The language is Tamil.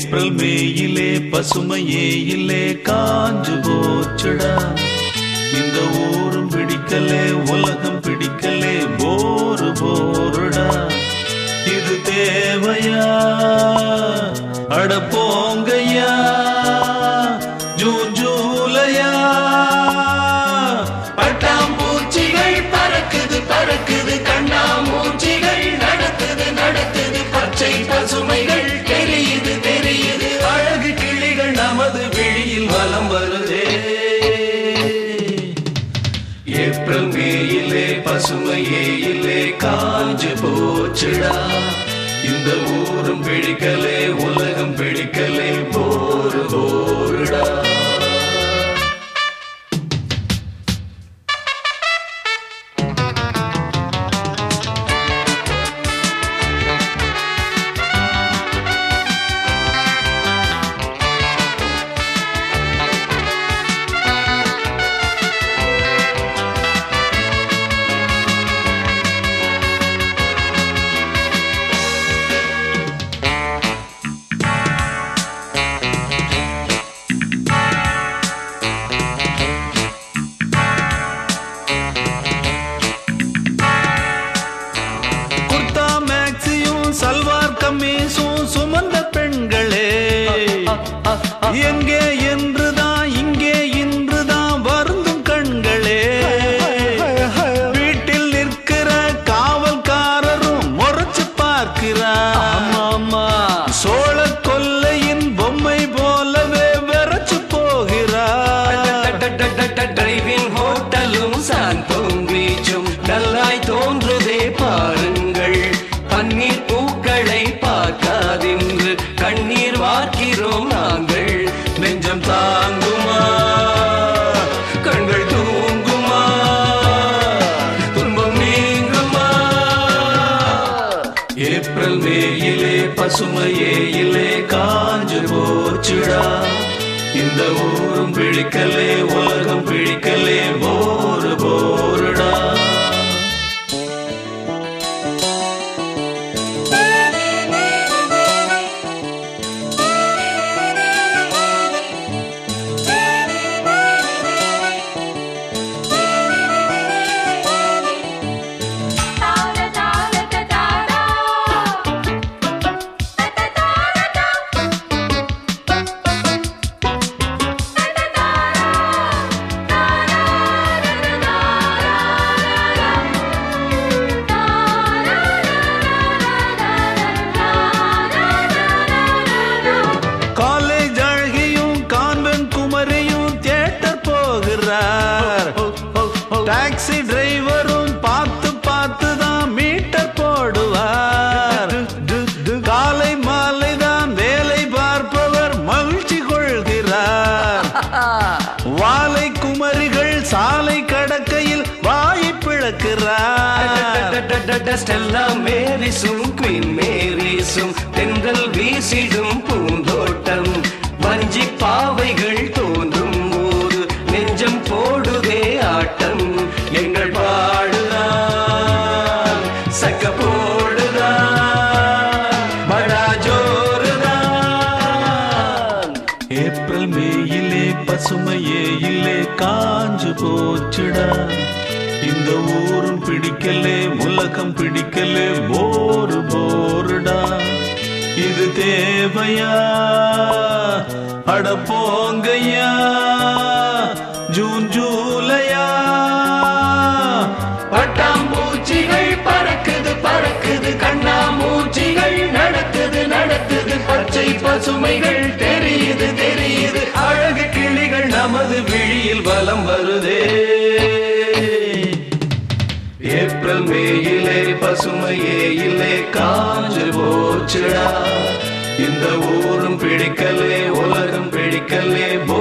ஏப்ரல் மேயிலே பசுமையே இல்லே காஞ்சு போச்சுடா. இந்த ஊரும் பிடிக்கலே உலகம் பிடிக்கலே போரு போருடா. இது தேவையா? அட போங்கையா ஜூன் ஜூலையா? பட்டாம் மேயிலே பசுமையே இல்லே காஞ்சு போச்சுடா. இந்த ஊரும் பிடிக்கலே உலகம் பிடிக்கலே போரு போருடா. பூக்களை பார்க்காதென்று கண்ணீர் வார்க்கிறோம் நாங்கள். நெஞ்சம் தாங்குமா? கண்கள் தூங்குமா? துன்பம் நீங்குமா? ஏப்ரல் மேயிலே பசுமையே இலே காஞ்சு போச்சுடா. இந்த ஊரும் பிழிக்கலே உலகம் பிழிக்கலே போரு போர். போகிறார் டாக்ஸி டிரைவரும் பார்த்து பார்த்து தான் மீட்டர் போடுவார் காலை மாலை தான் வேலை பார்ப்பவர் மகிழ்ச்சி கொள்கிறார் வாலை குமரிகள் சாலை கடக்கையில் வாயை பிளக்கிறார் ஸ்டெல்லா மேரிசும் குயின் மேரிசும் தென்றல் வீசிடும் காஞ்சு போச்சுடா. இந்த ஊரும் பிடிக்கலே உலகம் பிடிக்கலே போரு போருடா. இது தேவையா? அட போங்கையா ஜூன் ஜூலையா? பட்டாம்பூச்சிகள் பறக்குது பறக்குது. கண்ணாமூச்சிகள் நடக்குது நடக்குது. பச்சை பசுமைகள் வருதே. ஏப்ரல் மேயிலே பசுமையே இல்லே காஞ்சு போச்சுடா. இந்த ஊரும் பிடிக்கலே உலகம் பிடிக்கலே போ